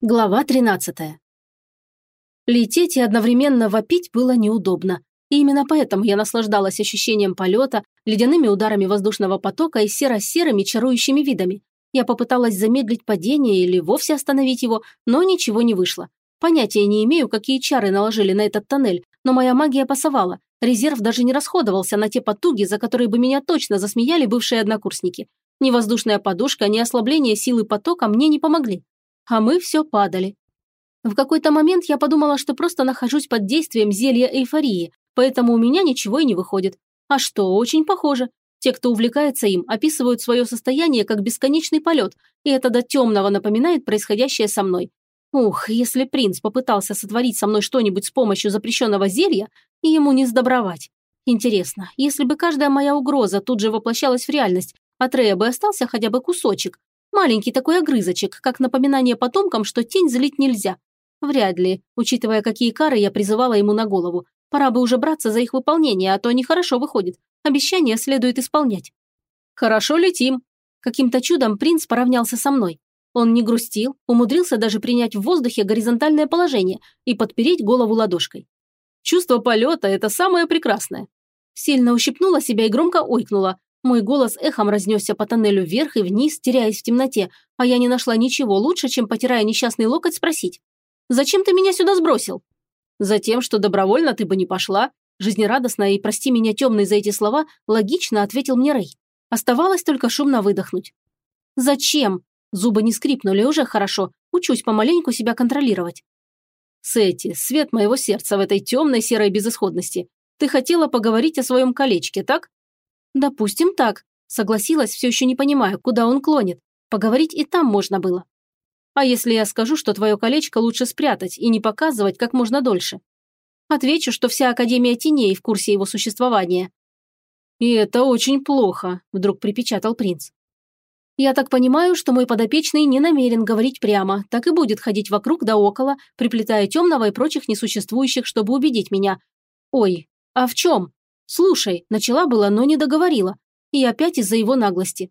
Глава 13. Лететь и одновременно вопить было неудобно. И именно поэтому я наслаждалась ощущением полета, ледяными ударами воздушного потока и серо-серыми чарующими видами. Я попыталась замедлить падение или вовсе остановить его, но ничего не вышло. Понятия не имею, какие чары наложили на этот тоннель, но моя магия пасовала. Резерв даже не расходовался на те потуги, за которые бы меня точно засмеяли бывшие однокурсники. Ни воздушная подушка, ни ослабление силы потока мне не помогли а мы все падали. В какой-то момент я подумала, что просто нахожусь под действием зелья эйфории, поэтому у меня ничего и не выходит. А что, очень похоже. Те, кто увлекается им, описывают свое состояние как бесконечный полет, и это до темного напоминает происходящее со мной. Ух, если принц попытался сотворить со мной что-нибудь с помощью запрещенного зелья, и ему не сдобровать. Интересно, если бы каждая моя угроза тут же воплощалась в реальность, от Рея бы остался хотя бы кусочек, Маленький такой огрызочек, как напоминание потомкам, что тень злить нельзя. Вряд ли, учитывая, какие кары я призывала ему на голову. Пора бы уже браться за их выполнение, а то нехорошо выходит. Обещания следует исполнять. Хорошо летим. Каким-то чудом принц поравнялся со мной. Он не грустил, умудрился даже принять в воздухе горизонтальное положение и подпереть голову ладошкой. Чувство полета – это самое прекрасное. Сильно ущипнула себя и громко ойкнула, мой голос эхом разнесся по тоннелю вверх и вниз, теряясь в темноте, а я не нашла ничего лучше, чем, потирая несчастный локоть, спросить. «Зачем ты меня сюда сбросил?» «Затем, что добровольно ты бы не пошла», жизнерадостно и, прости меня, темный за эти слова, логично ответил мне Рэй. Оставалось только шумно выдохнуть. «Зачем?» Зубы не скрипнули, уже хорошо. Учусь помаленьку себя контролировать. «Сэти, свет моего сердца в этой темной серой безысходности. Ты хотела поговорить о своем колечке, так?» «Допустим, так», – согласилась, все еще не понимая, куда он клонит. Поговорить и там можно было. «А если я скажу, что твое колечко лучше спрятать и не показывать как можно дольше?» Отвечу, что вся Академия Теней в курсе его существования. «И это очень плохо», – вдруг припечатал принц. «Я так понимаю, что мой подопечный не намерен говорить прямо, так и будет ходить вокруг да около, приплетая темного и прочих несуществующих, чтобы убедить меня. Ой, а в чем? «Слушай», начала было, но не договорила. И опять из-за его наглости.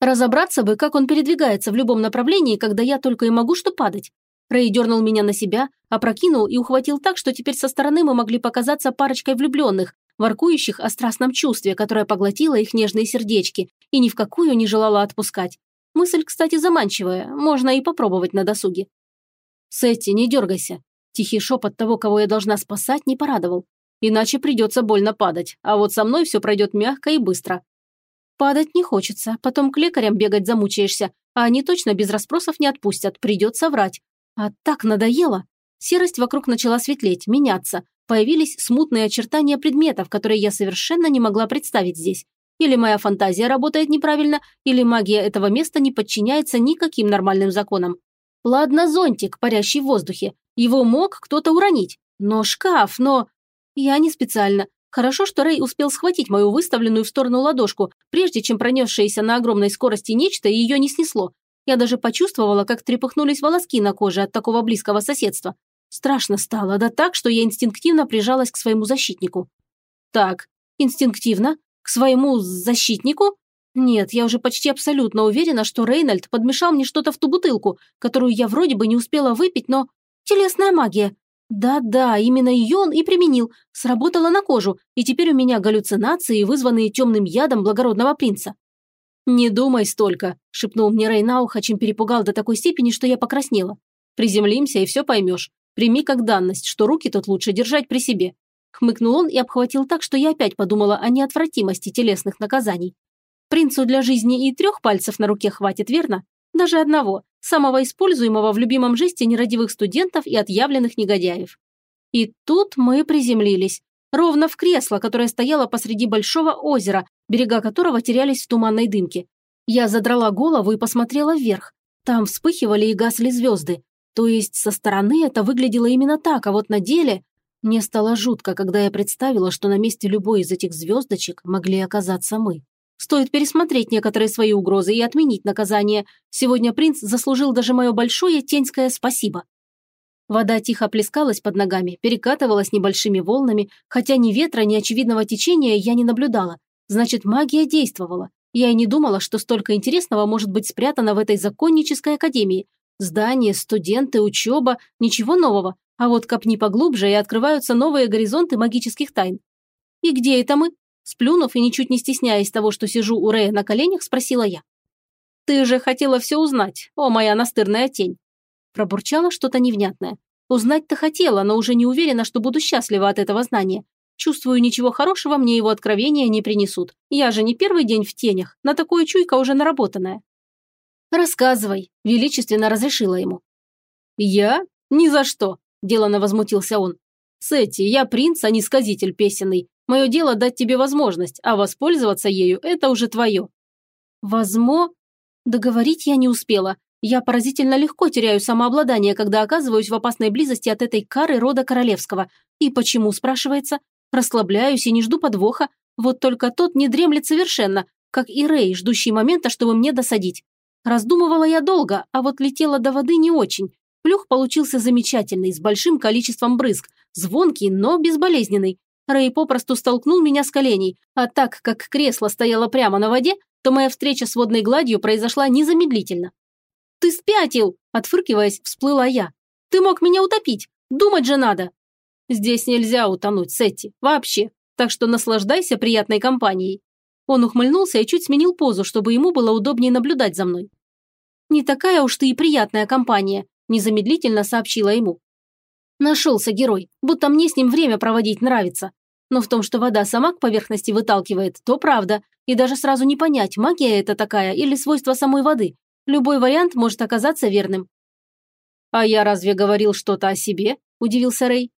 Разобраться бы, как он передвигается в любом направлении, когда я только и могу что падать. Рэй дернул меня на себя, опрокинул и ухватил так, что теперь со стороны мы могли показаться парочкой влюбленных, воркующих о страстном чувстве, которое поглотило их нежные сердечки и ни в какую не желала отпускать. Мысль, кстати, заманчивая, можно и попробовать на досуге. «Сетти, не дергайся». Тихий шепот того, кого я должна спасать, не порадовал. Иначе придется больно падать, а вот со мной все пройдет мягко и быстро. Падать не хочется, потом к лекарям бегать замучаешься, а они точно без расспросов не отпустят, придется врать. А так надоело. Серость вокруг начала светлеть, меняться. Появились смутные очертания предметов, которые я совершенно не могла представить здесь. Или моя фантазия работает неправильно, или магия этого места не подчиняется никаким нормальным законам. Ладно, зонтик, парящий в воздухе. Его мог кто-то уронить. Но шкаф, но... Я не специально. Хорошо, что Рэй успел схватить мою выставленную в сторону ладошку, прежде чем пронесшееся на огромной скорости нечто ее не снесло. Я даже почувствовала, как трепыхнулись волоски на коже от такого близкого соседства. Страшно стало, да так, что я инстинктивно прижалась к своему защитнику. Так, инстинктивно? К своему защитнику? Нет, я уже почти абсолютно уверена, что Рейнольд подмешал мне что-то в ту бутылку, которую я вроде бы не успела выпить, но... Телесная магия. Да-да, именно ее он и применил. Сработала на кожу, и теперь у меня галлюцинации, вызванные темным ядом благородного принца. «Не думай столько», – шепнул мне Рей на чем перепугал до такой степени, что я покраснела. «Приземлимся, и все поймешь. Прими как данность, что руки тут лучше держать при себе». Хмыкнул он и обхватил так, что я опять подумала о неотвратимости телесных наказаний. Принцу для жизни и трех пальцев на руке хватит, верно? Даже одного самого используемого в любимом жесте нерадивых студентов и отъявленных негодяев. И тут мы приземлились. Ровно в кресло, которое стояло посреди большого озера, берега которого терялись в туманной дымке. Я задрала голову и посмотрела вверх. Там вспыхивали и гасли звезды. То есть со стороны это выглядело именно так, а вот на деле... Мне стало жутко, когда я представила, что на месте любой из этих звездочек могли оказаться мы. Стоит пересмотреть некоторые свои угрозы и отменить наказание. Сегодня принц заслужил даже мое большое теньское спасибо. Вода тихо плескалась под ногами, перекатывалась небольшими волнами, хотя ни ветра, ни очевидного течения я не наблюдала. Значит, магия действовала. Я и не думала, что столько интересного может быть спрятано в этой законнической академии. Здания, студенты, учеба, ничего нового. А вот копни поглубже, и открываются новые горизонты магических тайн. И где это мы? Сплюнув и ничуть не стесняясь того, что сижу у Рэя на коленях, спросила я. «Ты же хотела все узнать, о моя настырная тень!» Пробурчала что-то невнятное. Узнать-то хотела, но уже не уверена, что буду счастлива от этого знания. Чувствую, ничего хорошего мне его откровения не принесут. Я же не первый день в тенях, на такое чуйка уже наработанная. «Рассказывай», – величественно разрешила ему. «Я? Ни за что», – делано возмутился он. «Сетти, я принц, а не сказитель песенный. Мое дело дать тебе возможность, а воспользоваться ею – это уже твое». «Возмо?» Договорить я не успела. Я поразительно легко теряю самообладание, когда оказываюсь в опасной близости от этой кары рода королевского. И почему, спрашивается? Расслабляюсь и не жду подвоха. Вот только тот не дремлет совершенно, как и Рэй, ждущий момента, чтобы мне досадить. Раздумывала я долго, а вот летела до воды не очень. Плюх получился замечательный, с большим количеством брызг, звонкий, но безболезненный. Рэй попросту столкнул меня с коленей, а так как кресло стояло прямо на воде, то моя встреча с водной гладью произошла незамедлительно. «Ты спятил!» – отфыркиваясь, всплыла я. «Ты мог меня утопить! Думать же надо!» «Здесь нельзя утонуть, Сетти, вообще, так что наслаждайся приятной компанией. Он ухмыльнулся и чуть сменил позу, чтобы ему было удобнее наблюдать за мной. «Не такая уж ты и приятная компания», – незамедлительно сообщила ему. Нашелся герой, будто мне с ним время проводить нравится. Но в том, что вода сама к поверхности выталкивает, то правда. И даже сразу не понять, магия это такая или свойство самой воды. Любой вариант может оказаться верным. «А я разве говорил что-то о себе?» – удивился Рэй.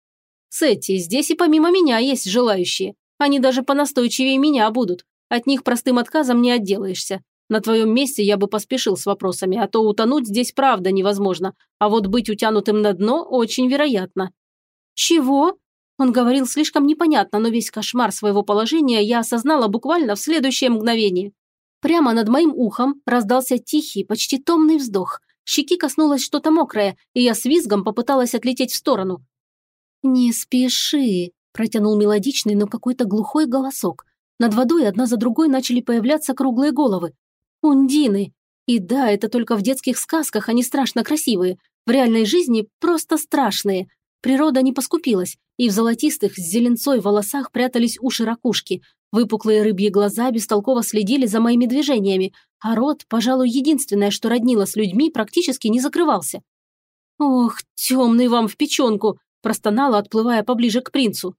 «Сетти, здесь и помимо меня есть желающие. Они даже понастойчивее меня будут. От них простым отказом не отделаешься. На твоем месте я бы поспешил с вопросами, а то утонуть здесь правда невозможно, а вот быть утянутым на дно очень вероятно». «Чего?» Он говорил слишком непонятно, но весь кошмар своего положения я осознала буквально в следующее мгновение. Прямо над моим ухом раздался тихий, почти томный вздох. Щеки коснулось что-то мокрое, и я с визгом попыталась отлететь в сторону. «Не спеши», – протянул мелодичный, но какой-то глухой голосок. Над водой одна за другой начали появляться круглые головы. Ундины. И да, это только в детских сказках они страшно красивые. В реальной жизни просто страшные. Природа не поскупилась, и в золотистых с зеленцой волосах прятались уши ракушки. Выпуклые рыбьи глаза бестолково следили за моими движениями, а рот, пожалуй, единственное, что роднило с людьми, практически не закрывался. «Ох, темный вам в печенку!» – простонала, отплывая поближе к принцу.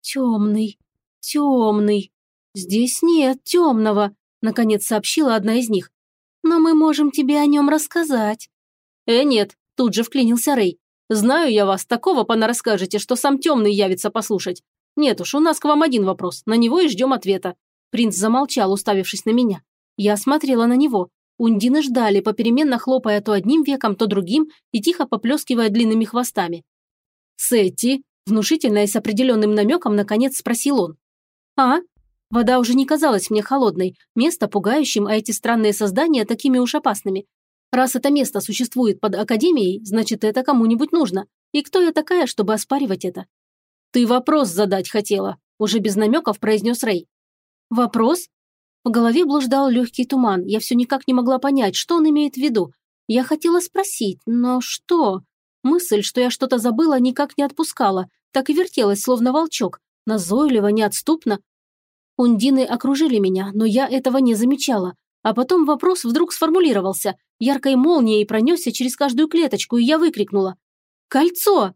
«Темный, темный», «Здесь нет темного», – наконец сообщила одна из них. «Но мы можем тебе о нем рассказать». «Э, нет», – тут же вклинился Рэй. «Знаю я вас, такого понарасскажете, что сам темный явится послушать. Нет уж, у нас к вам один вопрос, на него и ждем ответа». Принц замолчал, уставившись на меня. Я смотрела на него. Ундины ждали, попеременно хлопая то одним веком, то другим и тихо поплескивая длинными хвостами. «Сетти», внушительно и с определенным намеком, наконец спросил он. «А?» Вода уже не казалась мне холодной, место пугающим, а эти странные создания такими уж опасными. Раз это место существует под Академией, значит, это кому-нибудь нужно. И кто я такая, чтобы оспаривать это? «Ты вопрос задать хотела», – уже без намеков произнес Рэй. «Вопрос?» В голове блуждал легкий туман, я все никак не могла понять, что он имеет в виду. Я хотела спросить, но что? Мысль, что я что-то забыла, никак не отпускала, так и вертелась, словно волчок, назойливо, неотступно, Ундины окружили меня, но я этого не замечала. А потом вопрос вдруг сформулировался. Яркой молнией пронесся через каждую клеточку, и я выкрикнула. «Кольцо!»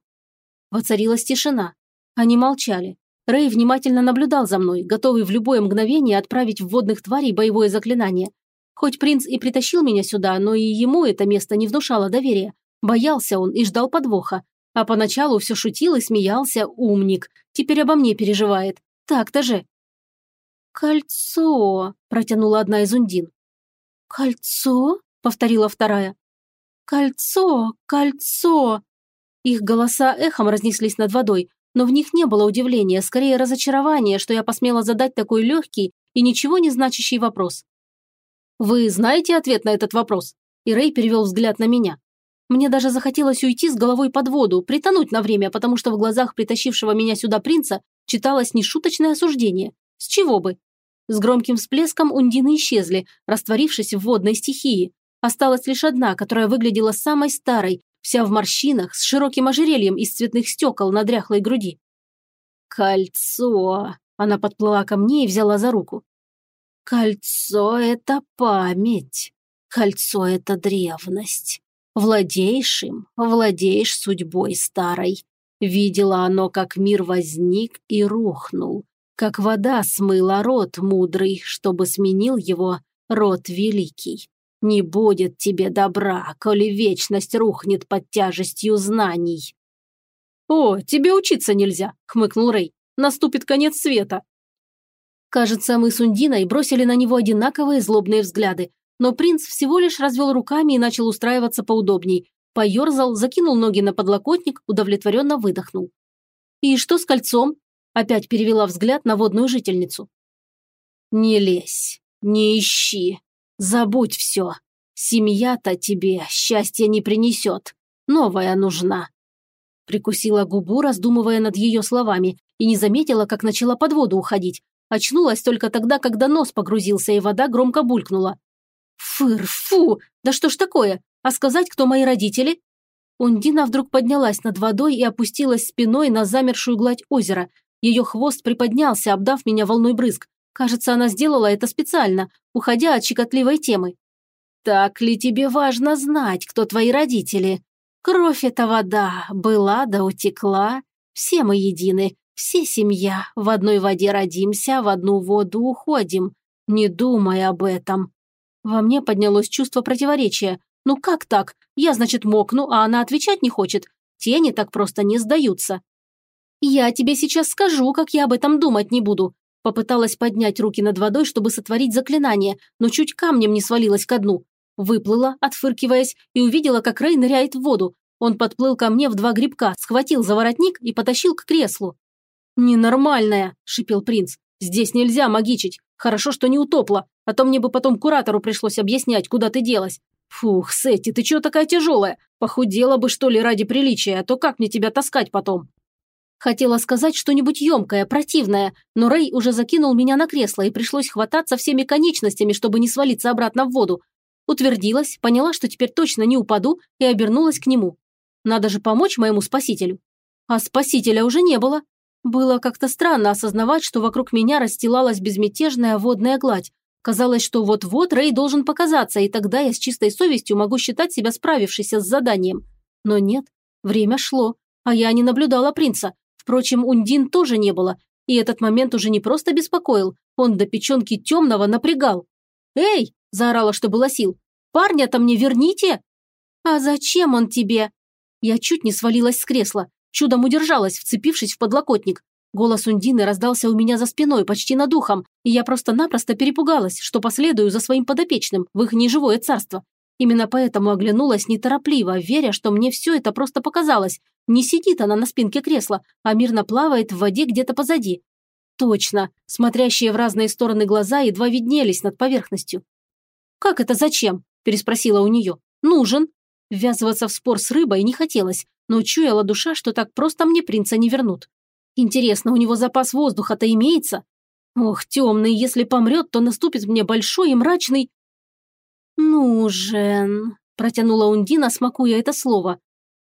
Воцарилась тишина. Они молчали. Рэй внимательно наблюдал за мной, готовый в любое мгновение отправить в водных тварей боевое заклинание. Хоть принц и притащил меня сюда, но и ему это место не внушало доверия. Боялся он и ждал подвоха. А поначалу все шутил и смеялся, умник. Теперь обо мне переживает. Так-то же. «Кольцо!» – протянула одна из ундин. «Кольцо?» – повторила вторая. «Кольцо! Кольцо!» Их голоса эхом разнеслись над водой, но в них не было удивления, скорее разочарования, что я посмела задать такой легкий и ничего не значащий вопрос. «Вы знаете ответ на этот вопрос?» И Рэй перевел взгляд на меня. Мне даже захотелось уйти с головой под воду, притонуть на время, потому что в глазах притащившего меня сюда принца читалось нешуточное осуждение. С чего бы? С громким всплеском ундины исчезли, растворившись в водной стихии. Осталась лишь одна, которая выглядела самой старой, вся в морщинах, с широким ожерельем из цветных стекол на дряхлой груди. «Кольцо!» – она подплыла ко мне и взяла за руку. «Кольцо – это память. Кольцо – это древность. Владеешь им, владеешь судьбой старой. Видела оно, как мир возник и рухнул, как вода смыла рот мудрый, чтобы сменил его рот великий. Не будет тебе добра, коли вечность рухнет под тяжестью знаний. «О, тебе учиться нельзя», – хмыкнул Рэй. «Наступит конец света». Кажется, мы с Ундиной бросили на него одинаковые злобные взгляды, но принц всего лишь развел руками и начал устраиваться поудобней, Поерзал, закинул ноги на подлокотник, удовлетворенно выдохнул. «И что с кольцом?» Опять перевела взгляд на водную жительницу. «Не лезь, не ищи, забудь все. Семья-то тебе счастья не принесет, новая нужна». Прикусила губу, раздумывая над ее словами, и не заметила, как начала под воду уходить. Очнулась только тогда, когда нос погрузился, и вода громко булькнула. «Фыр, фу! Да что ж такое? А сказать, кто мои родители?» Ундина вдруг поднялась над водой и опустилась спиной на замершую гладь озера. Ее хвост приподнялся, обдав меня волной брызг. Кажется, она сделала это специально, уходя от щекотливой темы. «Так ли тебе важно знать, кто твои родители? Кровь – это вода, была да утекла. Все мы едины, все семья. В одной воде родимся, в одну воду уходим. Не думай об этом». Во мне поднялось чувство противоречия. Ну как так? Я, значит, мокну, а она отвечать не хочет. Тени так просто не сдаются. Я тебе сейчас скажу, как я об этом думать не буду. Попыталась поднять руки над водой, чтобы сотворить заклинание, но чуть камнем не свалилась ко дну. Выплыла, отфыркиваясь, и увидела, как Рэй ныряет в воду. Он подплыл ко мне в два грибка, схватил за воротник и потащил к креслу. «Ненормальная!» – шипел принц. «Здесь нельзя магичить. Хорошо, что не утопла, а то мне бы потом куратору пришлось объяснять, куда ты делась. «Фух, Сетти, ты чё такая тяжелая? Похудела бы, что ли, ради приличия, а то как мне тебя таскать потом?» Хотела сказать что-нибудь емкое, противное, но Рэй уже закинул меня на кресло и пришлось хвататься всеми конечностями, чтобы не свалиться обратно в воду. Утвердилась, поняла, что теперь точно не упаду, и обернулась к нему. Надо же помочь моему спасителю. А спасителя уже не было. Было как-то странно осознавать, что вокруг меня расстилалась безмятежная водная гладь, Казалось, что вот-вот Рэй должен показаться, и тогда я с чистой совестью могу считать себя справившейся с заданием. Но нет, время шло, а я не наблюдала принца. Впрочем, Ундин тоже не было, и этот момент уже не просто беспокоил, он до печенки темного напрягал. «Эй!» – заорала, что было сил. «Парня-то мне верните!» «А зачем он тебе?» Я чуть не свалилась с кресла, чудом удержалась, вцепившись в подлокотник. Голос Ундины раздался у меня за спиной, почти над ухом, и я просто-напросто перепугалась, что последую за своим подопечным в их неживое царство. Именно поэтому оглянулась неторопливо, веря, что мне все это просто показалось. Не сидит она на спинке кресла, а мирно плавает в воде где-то позади. Точно, смотрящие в разные стороны глаза едва виднелись над поверхностью. «Как это зачем?» – переспросила у нее. «Нужен». Ввязываться в спор с рыбой не хотелось, но чуяла душа, что так просто мне принца не вернут. Интересно, у него запас воздуха-то имеется? Ох, темный, если помрет, то наступит мне большой и мрачный... «Нужен», – протянула Ундина, смакуя это слово.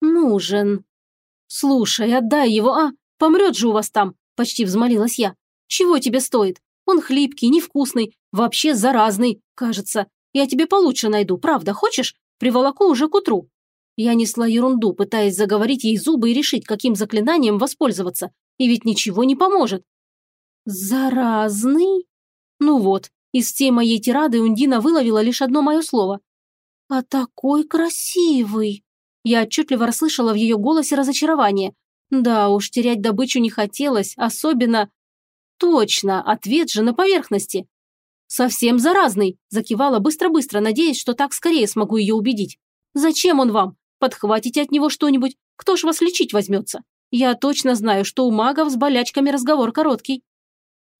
«Нужен». «Слушай, отдай его, а? Помрет же у вас там», – почти взмолилась я. «Чего тебе стоит? Он хлипкий, невкусный, вообще заразный, кажется. Я тебе получше найду, правда, хочешь? Приволоку уже к утру». Я несла ерунду, пытаясь заговорить ей зубы и решить, каким заклинанием воспользоваться. И ведь ничего не поможет. Заразный? Ну вот, из всей моей тирады Ундина выловила лишь одно мое слово. А такой красивый. Я отчетливо расслышала в ее голосе разочарование. Да уж, терять добычу не хотелось, особенно... Точно, ответ же на поверхности. «Совсем заразный», – закивала быстро-быстро, надеясь, что так скорее смогу ее убедить. «Зачем он вам? Подхватите от него что-нибудь. Кто ж вас лечить возьмется?» Я точно знаю, что у магов с болячками разговор короткий.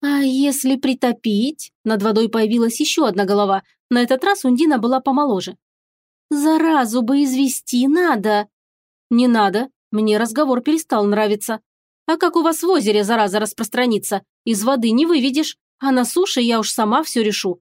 А если притопить? Над водой появилась еще одна голова. На этот раз Ундина была помоложе. Заразу бы извести надо. Не надо. Мне разговор перестал нравиться. А как у вас в озере зараза распространится? Из воды не выведешь. А на суше я уж сама все решу.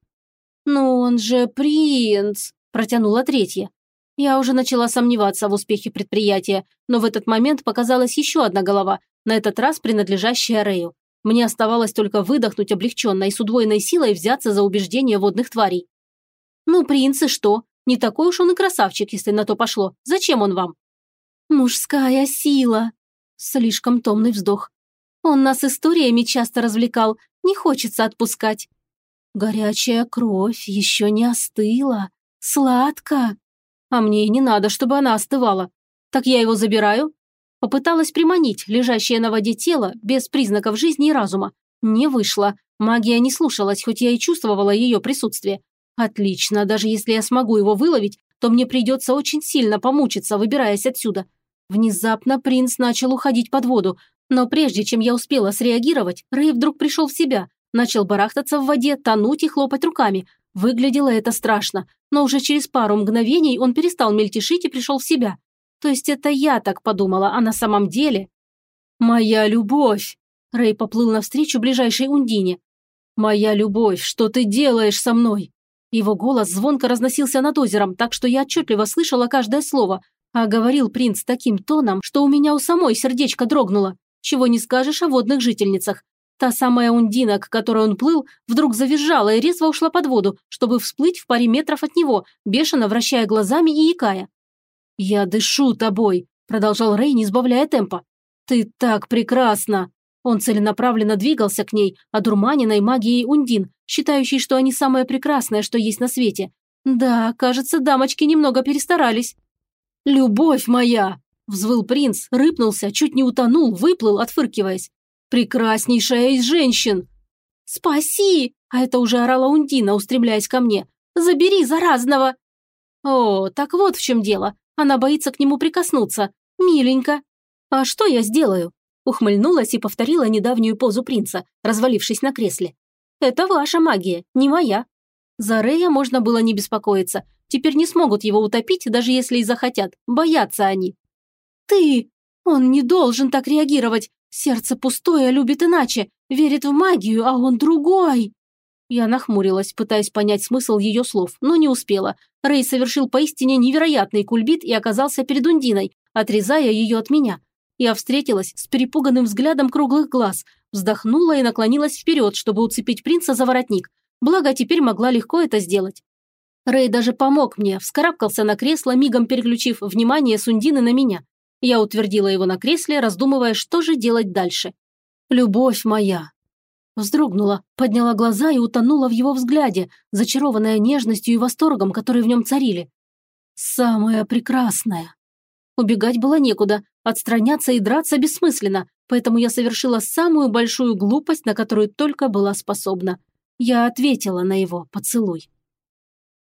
Но он же принц, протянула третья. Я уже начала сомневаться в успехе предприятия, но в этот момент показалась еще одна голова, на этот раз принадлежащая Рэю. Мне оставалось только выдохнуть облегченно и с удвоенной силой взяться за убеждение водных тварей. «Ну, принц, и что? Не такой уж он и красавчик, если на то пошло. Зачем он вам?» «Мужская сила!» Слишком томный вздох. «Он нас историями часто развлекал, не хочется отпускать». «Горячая кровь еще не остыла. Сладко!» «А мне и не надо, чтобы она остывала. Так я его забираю?» Попыталась приманить лежащее на воде тело без признаков жизни и разума. Не вышло. Магия не слушалась, хоть я и чувствовала ее присутствие. Отлично, даже если я смогу его выловить, то мне придется очень сильно помучиться, выбираясь отсюда. Внезапно принц начал уходить под воду, но прежде чем я успела среагировать, Рэй вдруг пришел в себя, начал барахтаться в воде, тонуть и хлопать руками. Выглядело это страшно, но уже через пару мгновений он перестал мельтешить и пришел в себя. То есть это я так подумала, а на самом деле... «Моя любовь!» Рэй поплыл навстречу ближайшей Ундине. «Моя любовь, что ты делаешь со мной?» Его голос звонко разносился над озером, так что я отчетливо слышала каждое слово, а говорил принц таким тоном, что у меня у самой сердечко дрогнуло. Чего не скажешь о водных жительницах. Та самая Ундина, к которой он плыл, вдруг завизжала и резво ушла под воду, чтобы всплыть в паре метров от него, бешено вращая глазами и икая. «Я дышу тобой», – продолжал Рэй, не сбавляя темпа. «Ты так прекрасна!» Он целенаправленно двигался к ней, одурманенной магией Ундин, считающей, что они самое прекрасное, что есть на свете. Да, кажется, дамочки немного перестарались. «Любовь моя!» – взвыл принц, рыпнулся, чуть не утонул, выплыл, отфыркиваясь. «Прекраснейшая из женщин!» «Спаси!» – а это уже орала Ундина, устремляясь ко мне. «Забери заразного!» О, так вот в чем дело. Она боится к нему прикоснуться. Миленько. А что я сделаю? Ухмыльнулась и повторила недавнюю позу принца, развалившись на кресле. «Это ваша магия, не моя». За Рея можно было не беспокоиться. Теперь не смогут его утопить, даже если и захотят. Боятся они. «Ты! Он не должен так реагировать. Сердце пустое, любит иначе. Верит в магию, а он другой!» Я нахмурилась, пытаясь понять смысл ее слов, но не успела. Рэй совершил поистине невероятный кульбит и оказался перед Ундиной, отрезая ее от меня. Я встретилась с перепуганным взглядом круглых глаз, вздохнула и наклонилась вперед, чтобы уцепить принца за воротник. Благо, теперь могла легко это сделать. Рэй даже помог мне, вскарабкался на кресло, мигом переключив внимание Сундины на меня. Я утвердила его на кресле, раздумывая, что же делать дальше. «Любовь моя!» Вздрогнула, подняла глаза и утонула в его взгляде, зачарованная нежностью и восторгом, которые в нем царили. «Самая прекрасная!» Убегать было некуда, отстраняться и драться бессмысленно, поэтому я совершила самую большую глупость, на которую только была способна. Я ответила на его поцелуй.